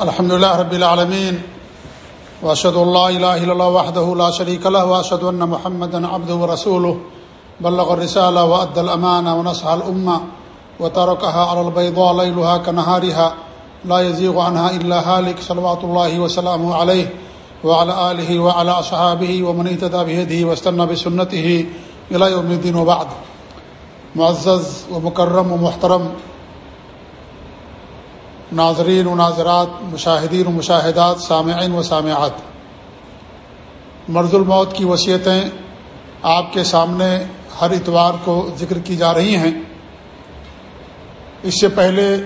الحمد لله رب العالمين واشهد ان لا اله الا الله وحده لا شريك له واشهد ان محمدا عبده ورسوله بلغ الرساله وادى الامانه ونصح الامه وتركها على البيضاء ليلها كنهارها لا يزيغ عنها الا هالك صلوات الله وسلامه عليه وعلى اله وعلى اصحابه ومن اهتدى بهديه واستنى بسنته الى يوم الدين وبعد معزز ومكرم ومحترم ناظرین و ناظرات، مشاہدین و مشاہدات، سامعین و سامعات۔ مرض الموت کی وصیتیں آپ کے سامنے ہر اتوار کو ذکر کی جا رہی ہیں۔ اس سے پہلے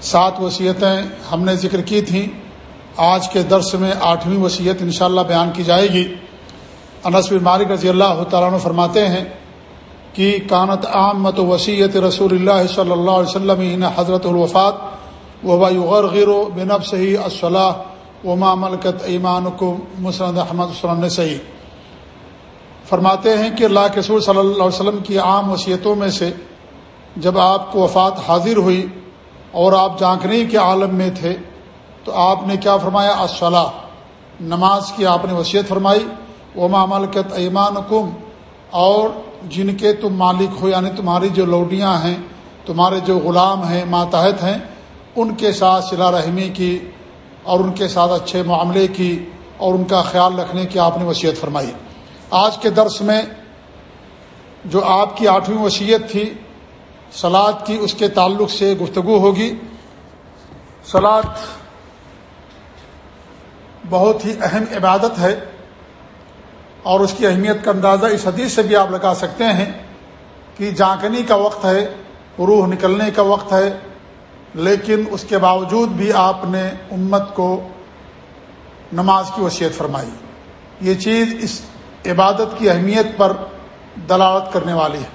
سات وصیتیں ہم نے ذکر کی تھیں۔ آج کے درس میں آٹھویں وصیت انشاءاللہ بیان کی جائے گی۔ انس بن مالک رضی اللہ تعالیٰ عنہ فرماتے ہیں کہ کانت عامت وسیعت رسول اللہ صلی اللہ علیہ وسلم حضرت الوفات وبا غیر و بنب صحیح الصلاح وما ملکت ایمان کو مسرد احمد وسلم صحیح فرماتے ہیں کہ اللہ کے رسول صلی اللہ علیہ وسلم کی عام وصیتوں میں سے جب آپ کو وفات حاضر ہوئی اور آپ جانکنے کے عالم میں تھے، تو آپ نے کیا فرمایا؟ الصلاح نماز کی آپ نے وصیت فرمائی، وما ملکت ایمان کم اور جن کے تم مالک ہو یعنی تمہاری جو لوڈیاں ہیں، تمہارے جو غلام ہیں، ماتحت ہیں ان کے ساتھ صلا رحمی کی اور ان کے ساتھ اچھے معاملے کی اور ان کا خیال رکھنے کی آپ نے وصیت فرمائی۔ آج کے درس میں جو آپ کی آٹھویں وصیت تھی سلاد کی اس کے تعلق سے گفتگو ہوگی۔ سلاد بہت ہی اہم عبادت ہے اور اس کی اہمیت کا اندازہ اس حدیث سے بھی آپ لگا سکتے ہیں کہ جانکنی کا وقت ہے، روح نکلنے کا وقت ہے لیکن اس کے باوجود بھی آپ نے امت کو نماز کی وصیت فرمائی۔ یہ چیز اس عبادت کی اہمیت پر دلالت کرنے والی ہے۔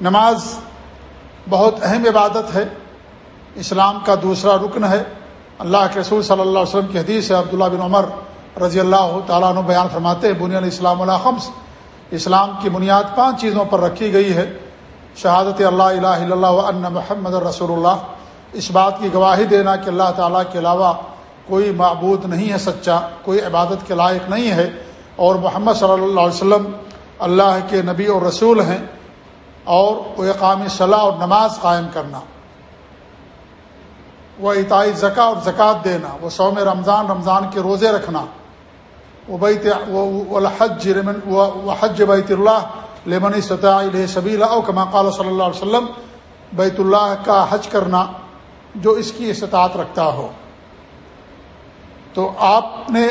نماز بہت اہم عبادت ہے۔ اسلام کا دوسرا رکن ہے۔ اللہ کے رسول صلی اللہ علیہ وسلم کی حدیث ہے، عبداللہ بن عمر رضی اللہ تعالیٰ عنہ بیان فرماتے ہیں، بنی الاسلام اللہ اسلام کی بنیاد پانچ چیزوں پر رکھی گئی ہے۔ شہادت اللہ الہ الا اللہ ان محمد رسول اللہ۔ اس بات کی گواہی دینا کہ اللہ تعالیٰ کے علاوہ کوئی معبود نہیں ہے سچا، کوئی عبادت کے لائق نہیں ہے۔ اور محمد صلی اللہ علیہ وسلم اللہ کے نبی اور رسول ہیں اور وہ اقامی صلاح اور نماز قائم کرنا، وہ عطائی زکا اور زکوٰۃ دینا، وہ سوم رمضان رمضان کے روزے رکھنا، وہ بیت الحج وہ حج بیت اللہ لمن سطح شبیلا او کما قال صلی اللہ علیہ وسلم، بیت اللہ کا حج کرنا۔ جو اس کی استطاعت رکھتا ہو۔ تو آپ نے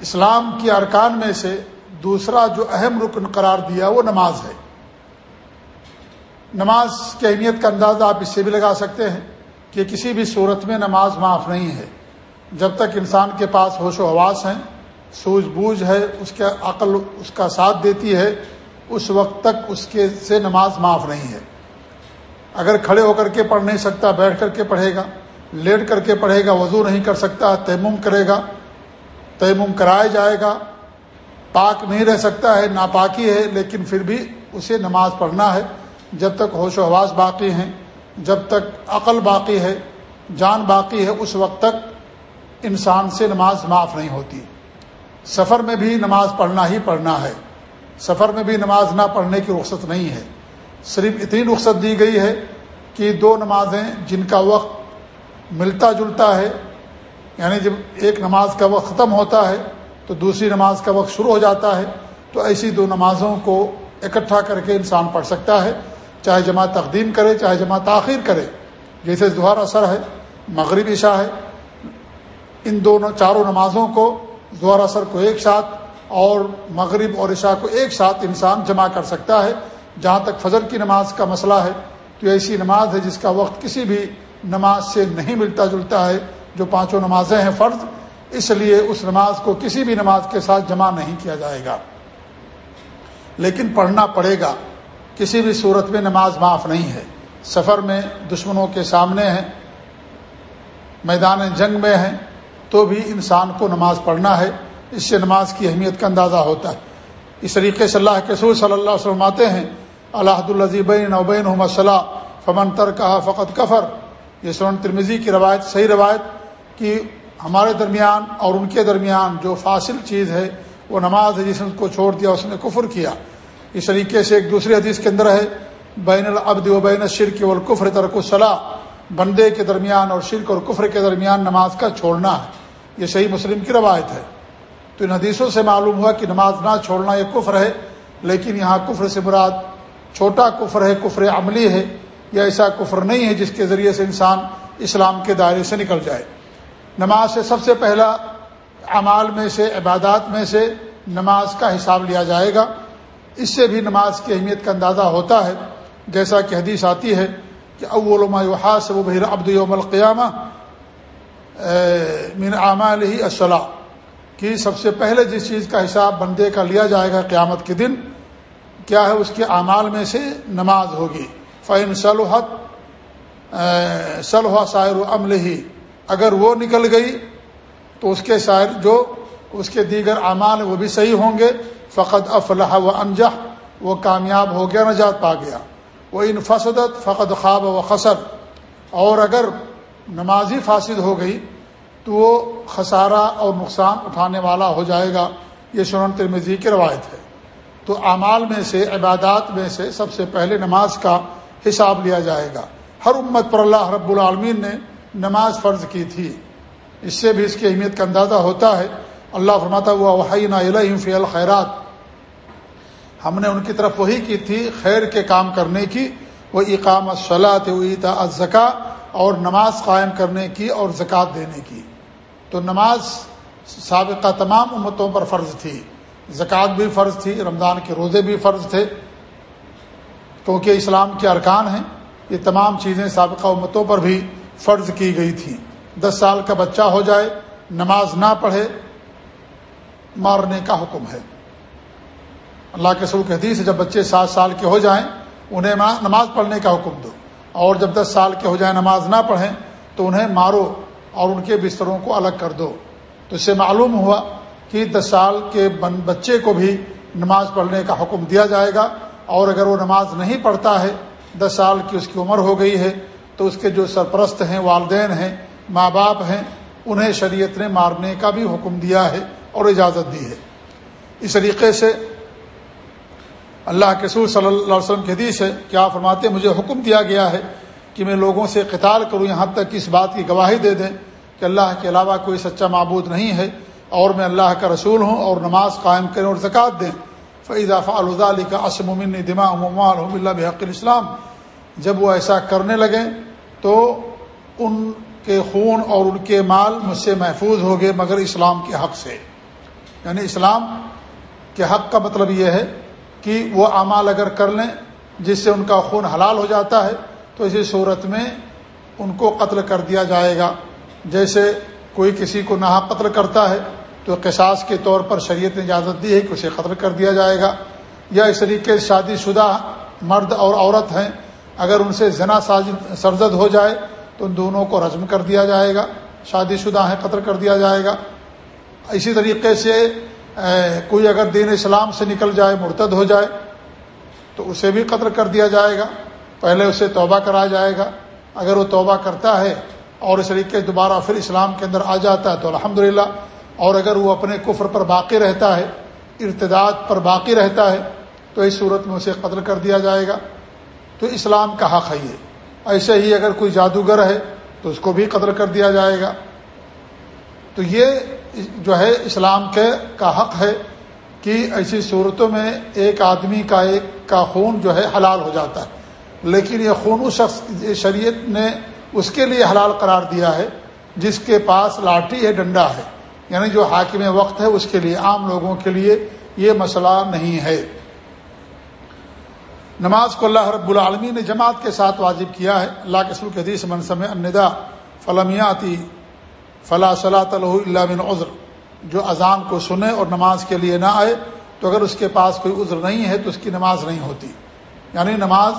اسلام کے ارکان میں سے دوسرا جو اہم رکن قرار دیا وہ نماز ہے۔ نماز کی اہمیت کا اندازہ آپ اس سے بھی لگا سکتے ہیں کہ کسی بھی صورت میں نماز معاف نہیں ہے۔ جب تک انسان کے پاس ہوش و حواس ہیں سوجھ بوجھ ہے، اس کے عقل اس کا ساتھ دیتی ہے، اس وقت تک اس کے سے نماز معاف نہیں ہے۔ اگر کھڑے ہو کر کے پڑھ نہیں سکتا، بیٹھ کر کے پڑھے گا، لیٹ کر کے پڑھے گا، وضو نہیں کر سکتا، تیمم کرے گا، تیمم کرایا جائے گا، پاک نہیں رہ سکتا ہے، ناپاکی ہے، لیکن پھر بھی اسے نماز پڑھنا ہے۔ جب تک ہوش و حواس باقی ہیں، جب تک عقل باقی ہے، جان باقی ہے، اس وقت تک انسان سے نماز معاف نہیں ہوتی۔ سفر میں بھی نماز پڑھنا ہی پڑھنا ہے۔ سفر میں بھی نماز نہ پڑھنے کی رخصت نہیں ہے۔ صرف اتنی رخصت دی گئی ہے کہ دو نمازیں جن کا وقت ملتا جلتا ہے یعنی جب ایک نماز کا وقت ختم ہوتا ہے تو دوسری نماز کا وقت شروع ہو جاتا ہے، تو ایسی دو نمازوں کو اکٹھا کر کے انسان پڑھ سکتا ہے، چاہے جمع تقدیم کرے، چاہے جمع تاخیر کرے۔ جیسے ظہر اثر ہے، مغرب عشاء ہے، ان دونوں چاروں نمازوں کو ظہر اثر کو ایک ساتھ اور مغرب اور عشاء کو ایک ساتھ انسان جمع کر سکتا ہے۔ جہاں تک فجر کی نماز کا مسئلہ ہے، تو ایسی نماز ہے جس کا وقت کسی بھی نماز سے نہیں ملتا جلتا ہے، جو پانچوں نمازیں ہیں فرض، اس لیے اس نماز کو کسی بھی نماز کے ساتھ جمع نہیں کیا جائے گا۔ لیکن پڑھنا پڑے گا۔ کسی بھی صورت میں نماز معاف نہیں ہے۔ سفر میں دشمنوں کے سامنے ہیں، میدان جنگ میں ہیں، تو بھی انسان کو نماز پڑھنا ہے۔ اس سے نماز کی اہمیت کا اندازہ ہوتا ہے۔ اس طریقے سے اللہ کے سور صلی اللہ علیہ وسلم آتے ہیں الحد الزیبین اوبین صلاح فمن تر کہا فقط کفر یہ سورن ترمیزی کی روایت، صحیح روایت کہ ہمارے درمیان اور ان کے درمیان جو فاصل چیز ہے، وہ نماز ہے جس نے کو چھوڑ دیا، اس نے کفر کیا۔ اس طریقے سے ایک دوسری حدیث کے اندر ہے، بین العبد و بین شرک والکفر ترک الصلاح بندے کے درمیان اور شرک اور کفر کے درمیان نماز کا چھوڑنا ہے۔ یہ صحیح مسلم کی روایت ہے۔ تو ان حدیثوں سے معلوم ہوا کہ نماز نہ چھوڑنا یہ کفر ہے، لیکن یہاں کفر سے مراد چھوٹا کفر ہے، کفر عملی ہے، یا ایسا کفر نہیں ہے جس کے ذریعے سے انسان اسلام کے دائرے سے نکل جائے۔ نماز سے سب سے پہلا اعمال میں سے، عبادات میں سے نماز کا حساب لیا جائے گا۔ اس سے بھی نماز کی اہمیت کا اندازہ ہوتا ہے۔ جیسا کہ حدیث آتی ہے کہ اولما سے وہ بحر ابد یوم القیامہ من اعمال ہی اصلاح کہ سب سے پہلے جس چیز کا حساب بندے کا لیا جائے گا قیامت کے دن کیا ہے اس کے اعمال میں سے نماز ہوگی۔ فعن صلحت صلح سائر و عمل ہی اگر وہ نکل گئی تو اس کے شاعر جو اس کے دیگر اعمال وہ بھی صحیح ہوں گے۔ فقط افلاح و انجہ وہ کامیاب ہو گیا، نجات پا گیا۔ وہ ان فسدت فقط خواب و خسر اور اگر نمازی فاسد ہو گئی تو وہ خسارہ اور نقصان اٹھانے والا ہو جائے گا۔ یہ سنن ترمیزی کی روایت ہے۔ تو اعمال میں سے، عبادات میں سے سب سے پہلے نماز کا حساب لیا جائے گا۔ ہر امت پر اللہ رب العالمین نے نماز فرض کی تھی۔ اس سے بھی اس کی اہمیت کا اندازہ ہوتا ہے۔ اللہ فرماتا ہوا وحی نا فی الخیرات ہم نے ان کی طرف وہی کی تھی، خیر کے کام کرنے کی۔ وہ اقام صلاحت ویتا ازکا اور نماز قائم کرنے کی اور زکوٰۃ دینے کی۔ تو نماز سابقہ تمام امتوں پر فرض تھی۔ زکوٰۃ بھی فرض تھی، رمضان کے روزے بھی فرض تھے۔ کیونکہ اسلام کے ارکان ہیں، یہ تمام چیزیں سابقہ امتوں پر بھی فرض کی گئی تھیں۔ دس سال کا بچہ ہو جائے، نماز نہ پڑھے، مارنے کا حکم ہے۔ اللہ کے سرو حدیث جب بچے سات سال کے ہو جائیں، انہیں نماز پڑھنے کا حکم دو۔ اور جب دس سال کے ہو جائیں، نماز نہ پڑھیں، تو انہیں مارو اور ان کے بستروں کو الگ کر دو۔ تو اس سے معلوم ہوا کہ دس سال کے بچے کو بھی نماز پڑھنے کا حکم دیا جائے گا اور اگر وہ نماز نہیں پڑھتا ہے، دس سال کی اس کی عمر ہو گئی ہے، تو اس کے جو سرپرست ہیں، والدین ہیں، ماں باپ ہیں، انہیں شریعت نے مارنے کا بھی حکم دیا ہے اور اجازت دی ہے۔ اس طریقے سے اللہ کے سور صلی اللہ علیہ وسلم کی حدیث ہے، کیا فرماتے مجھے حکم دیا گیا ہے کہ میں لوگوں سے قتال کروں، یہاں تک اس بات کی گواہی دے دیں کہ اللہ کے علاوہ کوئی سچا معبود نہیں ہے۔ اور میں اللہ کا رسول ہوں اور نماز قائم کریں اور زکوٰۃ دیں۔ فیضا فعال علی کا اسمن دماء عمال اللہ بحق الاسلام جب وہ ایسا کرنے لگیں تو ان کے خون اور ان کے مال مجھ سے محفوظ ہو گئے مگر اسلام کے حق سے۔ یعنی اسلام کے حق کا مطلب یہ ہے کہ وہ اعمال اگر کر لیں جس سے ان کا خون حلال ہو جاتا ہے تو اسی صورت میں ان کو قتل کر دیا جائے گا۔ جیسے کوئی کسی کو نہا قتل کرتا ہے تو قصاص کے طور پر شریعت نے اجازت دی ہے کہ اسے قتل کر دیا جائے گا۔ یا اس طریقے سے شادی شدہ مرد اور عورت ہیں۔ اگر ان سے زنا سرزد ہو جائے تو ان دونوں کو رزم کر دیا جائے گا۔ شادی شدہ ہیں، قتل کر دیا جائے گا۔ اسی طریقے سے کوئی اگر دین اسلام سے نکل جائے، مرتد ہو جائے، تو اسے بھی قتل کر دیا جائے گا۔ پہلے اسے توبہ کرایا جائے گا۔ اگر وہ توبہ کرتا ہے اور اس طریقے دوبارہ پھر اسلام کے اندر آ جاتا ہے تو الحمد اور اگر وہ اپنے کفر پر باقی رہتا ہے، ارتداد پر باقی رہتا ہے، تو اس صورت میں اسے قتل کر دیا جائے گا۔ تو اسلام کا حق ہے یہ۔ ایسے ہی اگر کوئی جادوگر ہے، تو اس کو بھی قتل کر دیا جائے گا۔ تو یہ جو ہے اسلام کے کا حق ہے کہ ایسی صورتوں میں ایک آدمی کا ایک کا خون جو ہے حلال ہو جاتا ہے۔ لیکن یہ خون اس شخص شریعت نے اس کے لیے حلال قرار دیا ہے، جس کے پاس لاٹھی ہے، ڈنڈا ہے۔ یعنی جو حاکم وقت ہے اس کے لیے، عام لوگوں کے لیے یہ مسئلہ نہیں ہے۔ نماز کو اللہ رب العالمین نے جماعت کے ساتھ واجب کیا ہے۔ اللہ کے سلوک حدیث منصم اندا فلمیاتی فلاں صلاح اللہ بن عذر۔ جو اذان کو سنے اور نماز کے لیے نہ آئے، تو اگر اس کے پاس کوئی عذر نہیں ہے، تو اس کی نماز نہیں ہوتی۔ یعنی نماز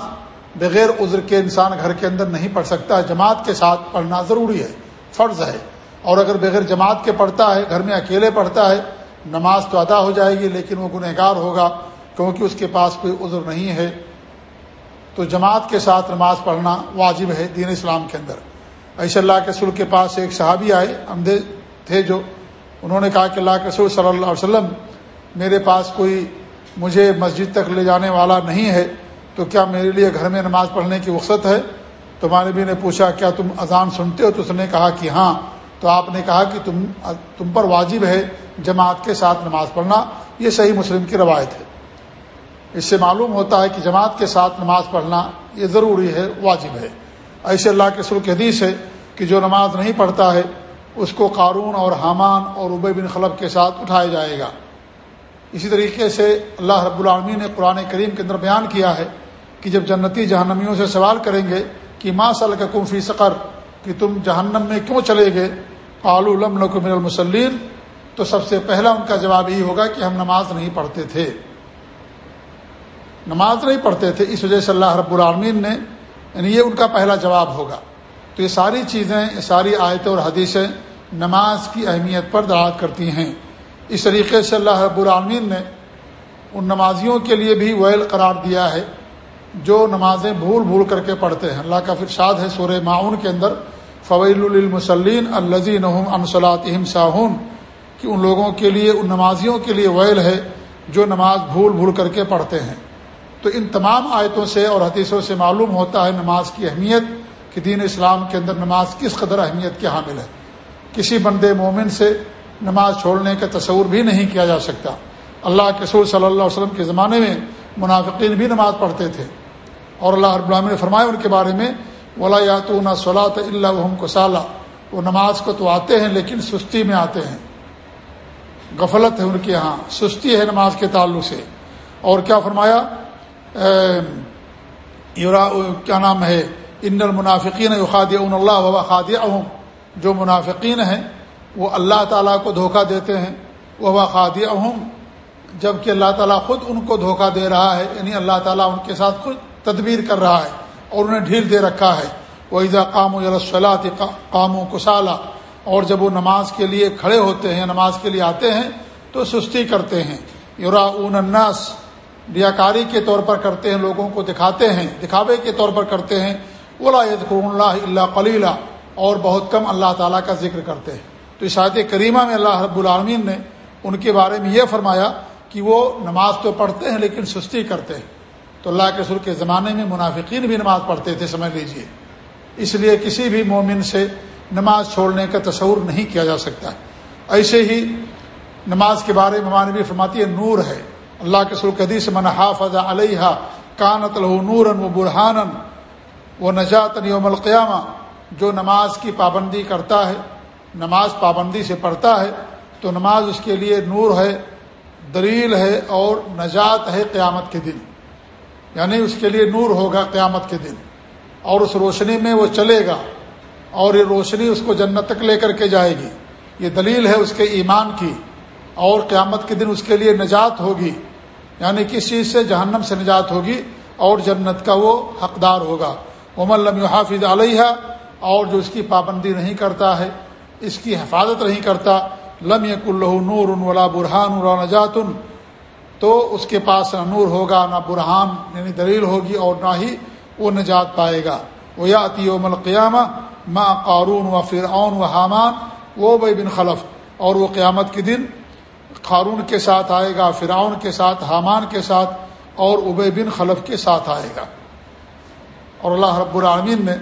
بغیر عذر کے انسان گھر کے اندر نہیں پڑھ سکتا۔ جماعت کے ساتھ پڑھنا ضروری ہے، فرض ہے۔ اور اگر بغیر جماعت کے پڑھتا ہے، گھر میں اکیلے پڑھتا ہے، نماز تو ادا ہو جائے گی، لیکن وہ گنہ گار ہوگا، کیونکہ اس کے پاس کوئی عذر نہیں ہے۔ تو جماعت کے ساتھ نماز پڑھنا واجب ہے دین اسلام کے اندر۔ ایسے اللہ کے رسول کے پاس ایک صحابی آئے اندھے تھے جو، انہوں نے کہا کہ اللہ کے رسول صلی اللہ علیہ وسلم، میرے پاس کوئی مجھے مسجد تک لے جانے والا نہیں ہے، تو کیا میرے لیے گھر میں نماز پڑھنے کی وقت ہے؟ تو مانوی نے پوچھا، کیا تم اذان سنتے ہو؟ تو اس نے کہا کہ ہاں۔ تو آپ نے کہا کہ تم تم پر واجب ہے جماعت کے ساتھ نماز پڑھنا۔ یہ صحیح مسلم کی روایت ہے۔ اس سے معلوم ہوتا ہے کہ جماعت کے ساتھ نماز پڑھنا یہ ضروری ہے، واجب ہے۔ ایسے اللہ کے سلک حدیث ہے کہ جو نماز نہیں پڑھتا ہے، اس کو قارون اور حامان اور عبی بن خلب کے ساتھ اٹھایا جائے گا۔ اسی طریقے سے اللہ رب العالمین نے قرآن کریم کے اندر بیان کیا ہے کہ جب جنتی جہنمیوں سے سوال کریں گے کہ ماں صلی کا فی سقر، کہ تم جہنم میں کیوں چلے گئے؟ قالو علم من المسلم تو سب سے پہلا ان کا جواب یہی ہوگا کہ ہم نماز نہیں پڑھتے تھے۔ نماز نہیں پڑھتے تھے، اس وجہ سے اللہ رب العالمین نے یعنی یہ ان کا پہلا جواب ہوگا۔ تو یہ ساری چیزیں، یہ ساری آیتیں اور حدیثیں نماز کی اہمیت پر دعات کرتی ہیں۔ اس طریقے سے اللہ رب العالمین نے ان نمازیوں کے لیے بھی ویل قرار دیا ہے، جو نمازیں بھول بھول کر کے پڑھتے ہیں۔ اللہ کا فرشاد ہے سورہ معاون کے اندر فویل المسلین الزین انصلاطم ساہون کہ ان لوگوں کے لیے، ان نمازیوں کے لیے ویل ہے جو نماز بھول بھول کر کے پڑھتے ہیں۔ تو ان تمام آیتوں سے اور حدیثوں سے معلوم ہوتا ہے نماز کی اہمیت کہ دین اسلام کے اندر نماز کس قدر اہمیت کے حامل ہے۔ کسی بندے مومن سے نماز چھوڑنے کا تصور بھی نہیں کیا جا سکتا۔ اللہ کے سور صلی اللہ علیہ وسلم کے زمانے میں منافقین بھی نماز پڑھتے تھے۔ اور اللہ رب العالمین نے فرمایا ان کے بارے میں ولا یا تو نہ صلاۃ اللہ کو سالہ وہ نماز کو تو آتے ہیں لیکن سستی میں آتے ہیں۔ غفلت ہے ان کے یہاں سستی ہے نماز کے تعلق سے۔ اور کیا فرمایا؟ کیا نام ہے؟ ان المنافقین خادی اللہ وبا خادی اہم جو منافقین ہیں، وہ اللہ تعالیٰ کو دھوکہ دیتے ہیں۔ وہ خادی اہم جبکہ اللہ تعالیٰ خود ان کو دھوکہ دے رہا ہے یعنی اللہ تعالیٰ ان کے ساتھ خود تدبیر کر رہا ہے۔ اور انہیں ڈھیل دے رکھا ہے۔ وہ ایزا قام و یلصلاۃ قام و کسالہ اور جب وہ نماز کے لیے کھڑے ہوتے ہیں، نماز کے لیے آتے ہیں، تو سستی کرتے ہیں۔ یورا اون اناس ریاکاری کے طور پر کرتے ہیں، لوگوں کو دکھاتے ہیں، دکھاوے کے طور پر کرتے ہیں۔ اولا اللہ اللہ کلیلہ اور بہت کم اللہ تعالیٰ کا ذکر کرتے ہیں۔ تو اس آیت کریمہ میں اللہ رب العالمین نے ان کے بارے میں یہ فرمایا کہ وہ نماز تو پڑھتے ہیں، لیکن سستی کرتے ہیں۔ تو اللہ کے سر کے زمانے میں منافقین بھی نماز پڑھتے تھے، سمجھ لیجیے۔ اس لیے کسی بھی مومن سے نماز چھوڑنے کا تصور نہیں کیا جا سکتا۔ ایسے ہی نماز کے بارے میں مانوی فرماتی ہے، نور ہے۔ اللہ کے سر حدیث من حافظ علیہ کانت الح نور و برحان و نجات یوم القیامہ جو نماز کی پابندی کرتا ہے، نماز پابندی سے پڑھتا ہے، تو نماز اس کے لیے نور ہے، دلیل ہے اور نجات ہے قیامت کے دن۔ یعنی اس کے لیے نور ہوگا قیامت کے دن اور اس روشنی میں وہ چلے گا اور یہ روشنی اس کو جنت تک لے کر کے جائے گی۔ یہ دلیل ہے اس کے ایمان کی اور قیامت کے دن اس کے لیے نجات ہوگی۔ یعنی کس چیز سے؟ جہنم سے نجات ہوگی اور جنت کا وہ حقدار ہوگا۔ عمر لم حافظ علیہ اور جو اس کی پابندی نہیں کرتا ہے، اس کی حفاظت نہیں کرتا، لم یق اللہ نور ان ولا برحان نجات تو اس کے پاس نہ نور ہوگا، نہ برہان یعنی دلیل ہوگی اور نہ ہی وہ نجات پائے گا۔ وہ یا یوم القیامہ ماں قارون و فرعون و حامان وہ بے بن خلف۔ اور وہ قیامت کے دن قارون کے ساتھ آئے گا، فرعون کے ساتھ، حامان کے ساتھ، اور ابے بن خلف کے ساتھ آئے گا۔ اور اللہ رب العالمین نے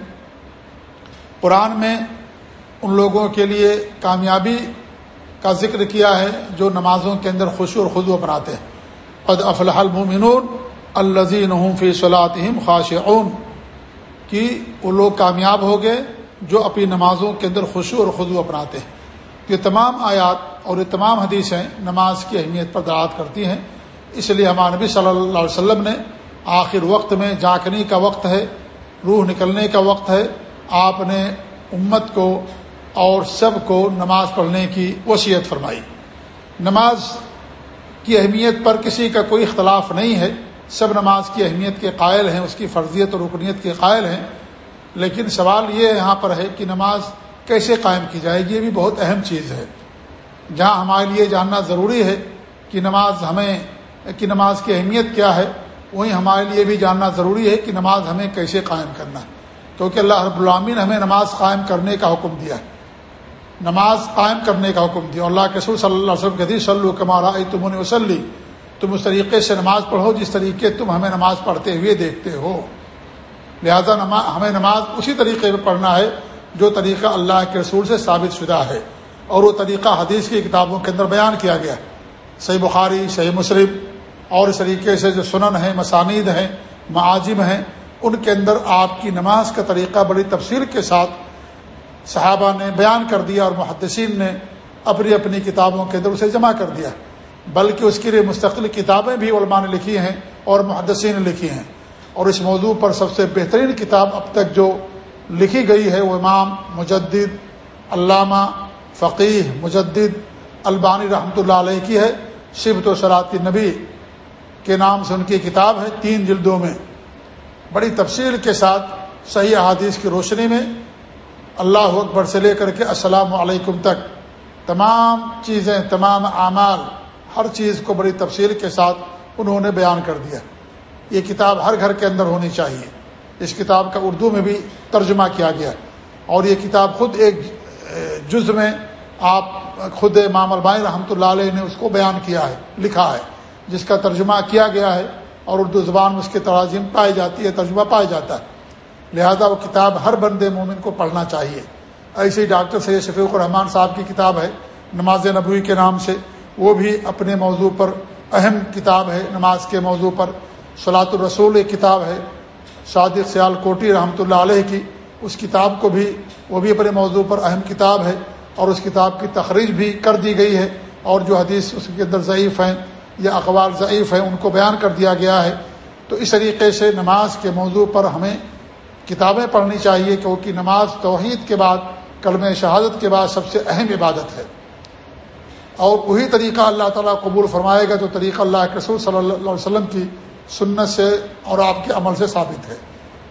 قرآن میں ان لوگوں کے لیے کامیابی کا ذکر کیا ہے جو نمازوں کے اندر خوشی اور خود اپناتے ہیں۔ قد افلح المؤمنون الزین فی صلاحم خاش اون کہ وہ لوگ کامیاب ہو گئے جو اپنی نمازوں کے اندر خوشو اور خدو اپناتے ہیں۔ یہ تمام آیات اور یہ تمام حدیثیں نماز کی اہمیت پر دعات کرتی ہیں۔ اس لیے ہمارے نبی صلی اللہ علیہ وسلم نے آخر وقت میں جانکنی کا وقت ہے، روح نکلنے کا وقت ہے۔ آپ نے امت کو اور سب کو نماز پڑھنے کی وصیت فرمائی۔ نماز کی اہمیت پر کسی کا کوئی اختلاف نہیں ہے۔ سب نماز کی اہمیت کے قائل ہیں، اس کی فرضیت اور رکنیت کے قائل ہیں۔ لیکن سوال یہ یہاں پر ہے کہ نماز کیسے قائم کی جائے گی یہ بھی بہت اہم چیز ہے۔ جہاں ہمارے لیے جاننا ضروری ہے کہ نماز ہمیں، کہ نماز کی اہمیت کیا ہے، وہیں ہمارے لیے بھی جاننا ضروری ہے کہ نماز ہمیں کیسے قائم کرنا۔ ہے کیونکہ اللہ رب العامی نے ہمیں نماز قائم کرنے کا حکم دیا ہے۔ نماز قائم کرنے کا حکم دیا۔ اللہ کے سور صلی اللہ علیہ وسلم حدیث صلی کمارا تم نے وسلی تم اس طریقے سے نماز پڑھو جس طریقے تم ہمیں نماز پڑھتے ہوئے دیکھتے ہو۔ لہذا نماز ہمیں نماز اسی طریقے پہ پڑھنا ہے جو طریقہ اللہ کے رسول سے ثابت شدہ ہے۔ اور وہ طریقہ حدیث کی کتابوں کے اندر بیان کیا گیا۔ صحیح بخاری، صحیح مسلم اور اس طریقے سے جو سنن ہیں، مسانید ہیں، معاجم ہیں، ان کے اندر آپ کی نماز کا طریقہ بڑی تفصیل کے ساتھ صحابہ نے بیان کر دیا اور محدثین نے اپنی اپنی کتابوں کے اندر اسے جمع کر دیا۔ بلکہ اس کے لیے مستقل کتابیں بھی علماء نے لکھی ہیں اور محدثین نے لکھی ہیں۔ اور اس موضوع پر سب سے بہترین کتاب اب تک جو لکھی گئی ہے وہ امام مجدد علامہ فقیح مجدد البانی رحمۃ اللہ علیہ کی ہے۔ شبت و سراتی نبی کے نام سے ان کی کتاب ہے تین جلدوں میں۔ بڑی تفصیل کے ساتھ صحیح احادیث کی روشنی میں اللہ اکبر سے لے کر کے السلام علیکم تک، تمام چیزیں، تمام اعمال، ہر چیز کو بڑی تفصیل کے ساتھ انہوں نے بیان کر دیا۔ یہ کتاب ہر گھر کے اندر ہونی چاہیے۔ اس کتاب کا اردو میں بھی ترجمہ کیا گیا۔ اور یہ کتاب خود ایک جز میں آپ خود امام البائی رحمۃ اللہ علیہ نے اس کو بیان کیا ہے، لکھا ہے، جس کا ترجمہ کیا گیا ہے اور اردو زبان میں اس کی ترازیم پائی جاتی ہے، ترجمہ پایا جاتا ہے۔ لہذا وہ کتاب ہر بندے مومن کو پڑھنا چاہیے۔ ایسے ہی ڈاکٹر سید شفیق الرحمان صاحب کی کتاب ہے، نماز نبوی کے نام سے۔ وہ بھی اپنے موضوع پر اہم کتاب ہے، نماز کے موضوع پر۔ صلاۃ الرسول ایک کتاب ہے، صادق سیال کوٹی رحمۃ اللہ علیہ کی۔ اس کتاب کو بھی، وہ بھی اپنے موضوع پر اہم کتاب ہے اور اس کتاب کی تخریج بھی کر دی گئی ہے۔ اور جو حدیث اس کے اندر ضعیف ہیں یا اخبار ضعیف ہیں، ان کو بیان کر دیا گیا ہے۔ تو اس طریقے سے نماز کے موضوع پر ہمیں کتابیں پڑھنی چاہیے کیونکہ نماز توحید کے بعد کلم شہادت کے بعد سب سے اہم عبادت ہے۔ اور وہی طریقہ اللہ تعالیٰ قبول فرمائے گا جو طریقہ اللہ کے رسول صلی اللہ علیہ وسلم کی سنت سے اور آپ کے عمل سے ثابت ہے۔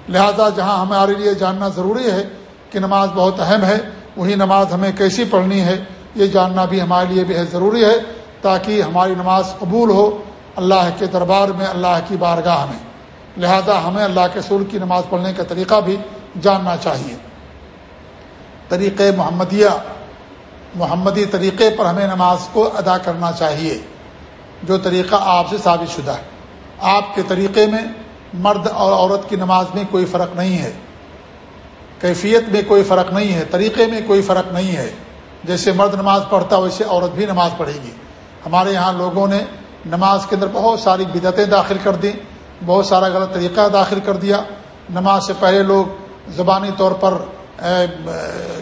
لہذا جہاں ہمارے لیے جاننا ضروری ہے کہ نماز بہت اہم ہے، وہی نماز ہمیں کیسی پڑھنی ہے، یہ جاننا بھی ہمارے لیے بے ضروری ہے تاکہ ہماری نماز قبول ہو۔ اللہ کے دربار میں، اللہ کی بارگاہ میں۔ لہذا ہمیں اللہ کے سر کی نماز پڑھنے کا طریقہ بھی جاننا چاہیے۔ طریقے محمدیہ، محمدی طریقے پر ہمیں نماز کو ادا کرنا چاہیے، جو طریقہ آپ سے ثابت شدہ ہے۔ آپ کے طریقے میں مرد اور عورت کی نماز میں کوئی فرق نہیں ہے۔ کیفیت میں کوئی فرق نہیں ہے، طریقے میں کوئی فرق نہیں ہے۔ جیسے مرد نماز پڑھتا ویسے عورت بھی نماز پڑھے گی۔ ہمارے یہاں لوگوں نے نماز کے اندر بہت ساری بدعتیں داخل کر دیں۔ بہت سارا غلط طریقہ داخل کر دیا۔ نماز سے پہلے لوگ زبانی طور پر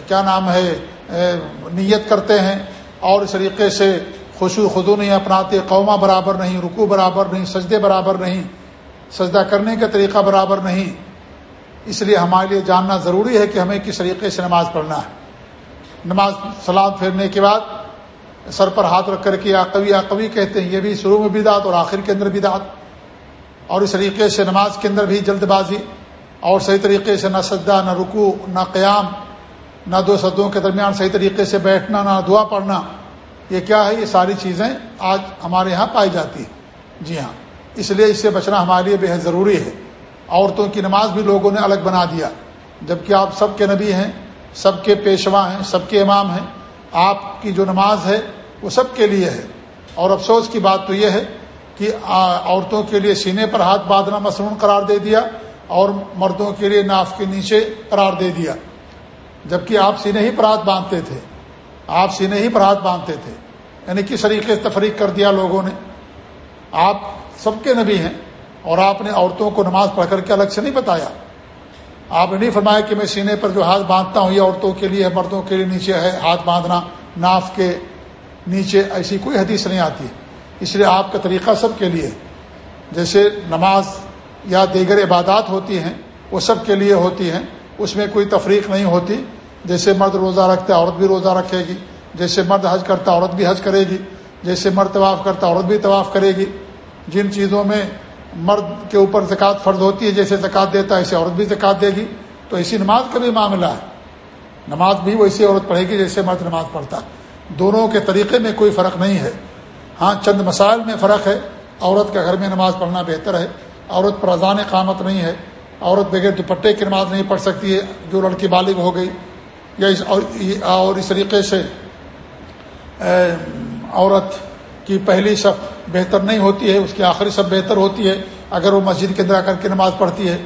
کیا نام ہے نیت کرتے ہیں اور اس طریقے سے خوشو خدو نہیں اپناتے، قومہ برابر نہیں رکو برابر نہیں، سجدے برابر نہیں، سجدہ کرنے کا طریقہ برابر نہیں۔ اس لیے ہمارے لیے جاننا ضروری ہے کہ ہمیں کس طریقے سے نماز پڑھنا ہے۔ نماز سلام پھیرنے کے بعد سر پر ہاتھ رکھ کر کے آقوی آقوی کہتے ہیں، یہ بھی شروع میں بدعت اور آخر کے اندر بدعت۔ اور اس طریقے سے نماز کے اندر بھی جلد بازی اور صحیح طریقے سے نہ سجدہ، نہ رکو نہ قیام، نہ دو سدوں کے درمیان صحیح طریقے سے بیٹھنا، نہ دعا پڑھنا، یہ کیا ہے؟ یہ ساری چیزیں آج ہمارے یہاں پائی جاتی ہیں۔ جی ہاں اس لیے اس سے بچنا ہمارے لیے بےحد ضروری ہے۔ عورتوں کی نماز بھی لوگوں نے الگ بنا دیا، جبکہ آپ سب کے نبی ہیں، سب کے پیشوا ہیں، سب کے امام ہیں۔ آپ کی جو نماز ہے، وہ سب کے لیے ہے۔ اور افسوس کی بات تو یہ ہے کہ عورتوں کے لیے سینے پر ہاتھ باندھنا مصنون قرار دے دیا اور مردوں کے لیے ناف کے نیچے قرار دے دیا۔ جبکہ آپ سینے ہی پر ہاتھ باندھتے تھے۔ آپ سینے ہی پر ہاتھ باندھتے تھے۔ یعنی کس طریقے سے تفریق کر دیا لوگوں نے؟ آپ سب کے نبی ہیں اور آپ نے عورتوں کو نماز پڑھ کر کے الگ سے نہیں بتایا۔ آپ نے نہیں فرمایا کہ میں سینے پر جو ہاتھ باندھتا ہوں یہ عورتوں کے لیے مردوں کے لیے نیچے ہے، ہاتھ باندھنا، ناف کے نیچے، ایسی کوئی حدیث نہیں آتی۔ ہے اس لیے آپ کا طریقہ سب کے لیے، جیسے نماز یا دیگر عبادات ہوتی ہیں، وہ سب کے لیے ہوتی ہیں، اس میں کوئی تفریق نہیں ہوتی۔ جیسے مرد روزہ رکھتا ہے، عورت بھی روزہ رکھے گی۔ جیسے مرد حج کرتا عورت بھی حج کرے گی۔ جیسے مرد طواف کرتا عورت بھی طواف کرے گی۔ جن چیزوں میں مرد کے اوپر زکوٰۃ فرض ہوتی ہے، جیسے زکوٰۃ دیتا ہے ایسے عورت بھی زکوٰۃ دے گی۔ تو اسی نماز کا بھی معاملہ ہے۔ نماز بھی ویسی عورت پڑھے گی جیسے مرد نماز پڑھتا ہے۔ دونوں کے طریقے میں کوئی فرق نہیں ہے۔ ہاں چند مسائل میں فرق ہے۔ عورت کا گھر میں نماز پڑھنا بہتر ہے۔ عورت پر اذان قامت نہیں ہے۔ عورت بغیر دوپٹے کی نماز نہیں پڑھ سکتی ہے۔ جو لڑکی بالغ ہو گئی یا اس اور اس طریقے سے عورت کی پہلی صف بہتر نہیں ہوتی ہے، اس کی آخری صف بہتر ہوتی ہے۔ اگر وہ مسجد کے اندر آ کر کے نماز پڑھتی ہے،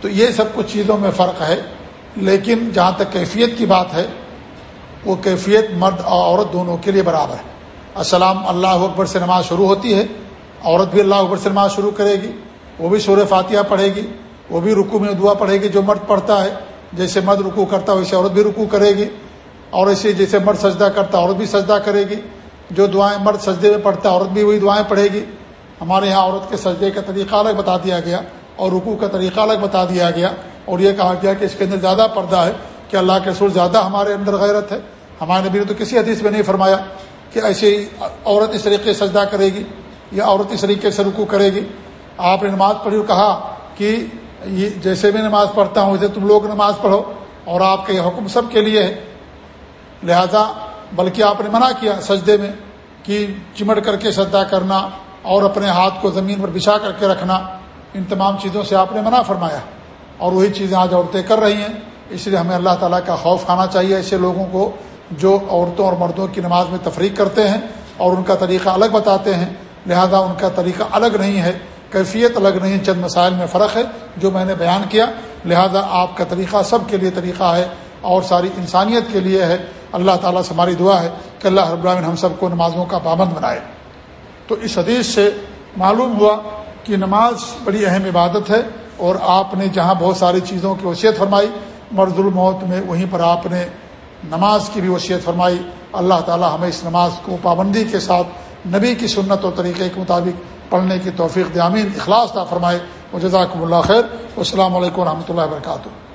تو یہ سب کچھ چیزوں میں فرق ہے۔ لیکن جہاں تک کیفیت کی بات ہے، وہ کیفیت مرد اور عورت دونوں کے لیے برابر ہے۔ السلام اللہ اکبر سے نماز شروع ہوتی ہے، عورت بھی اللہ اکبر سے نماز شروع کرے گی، وہ بھی سور فاتحہ پڑھے گی، وہ بھی رکو میں دعا پڑھے گی جو مرد پڑھتا ہے، جیسے مرد رکو کرتا ہے ویسے عورت بھی رکو کرے گی، اور ایسے جیسے مرد سجدہ کرتا عورت بھی سجدہ کرے گی، جو دعائیں مرد سجدے میں پڑھتا عورت بھی وہی دعائیں پڑھے گی۔ ہمارے یہاں عورت کے سجدے کا طریقہ الگ بتا دیا گیا اور رکو کا طریقہ الگ بتا دیا گیا، اور یہ کہا گیا کہ اس کے اندر زیادہ پردہ ہے کہ اللہ کے رسول زیادہ ہمارے اندر غیرت ہے۔ ہمارے نبی نے تو کسی حدیث میں نہیں فرمایا کہ ایسے عورت اس طریقے سے سجدہ کرے گی یا عورت اس طریقے سے رکو کرے گی۔ آپ نے نماز پڑھی اور کہا کہ یہ جیسے میں نماز پڑھتا ہوں ویسے تم لوگ نماز پڑھو اور آپ کے حکم سب کے لیے ہے۔ لہذا بلکہ آپ نے منع کیا سجدے میں کہ چمٹ کر کے سجدہ کرنا اور اپنے ہاتھ کو زمین پر بچھا کر کے رکھنا، ان تمام چیزوں سے آپ نے منع فرمایا۔ اور وہی چیزیں آج عورتیں کر رہی ہیں، اس لیے ہمیں اللہ تعالیٰ کا خوف کھانا چاہیے ایسے لوگوں کو جو عورتوں اور مردوں کی نماز میں تفریق کرتے ہیں اور ان کا طریقہ الگ بتاتے ہیں، لہذا ان کا طریقہ الگ نہیں ہے، کیفیت الگ نہیں چند مسائل میں فرق ہے جو میں نے بیان کیا۔ لہذا آپ کا طریقہ سب کے لیے طریقہ ہے اور ساری انسانیت کے لیے ہے۔ اللہ تعالیٰ سے ہماری دعا ہے کہ اللہ رب العالمین ہم سب کو نمازوں کا پابند بنائے۔ تو اس حدیث سے معلوم ہوا کہ نماز بڑی اہم عبادت ہے اور آپ نے جہاں بہت ساری چیزوں کی وصیت فرمائی مرد الموت میں وہیں پر آپ نے نماز کی بھی وصیت فرمائی۔ اللہ تعالیٰ ہمیں اس نماز کو پابندی کے ساتھ نبی کی سنت و طریقے کے مطابق پڑھنے کی توفیق دیامین اخلاص تھا فرمائے۔ و جزاکم اللہ خیر۔ السلام علیکم و رحمۃ اللہ وبرکاتہ۔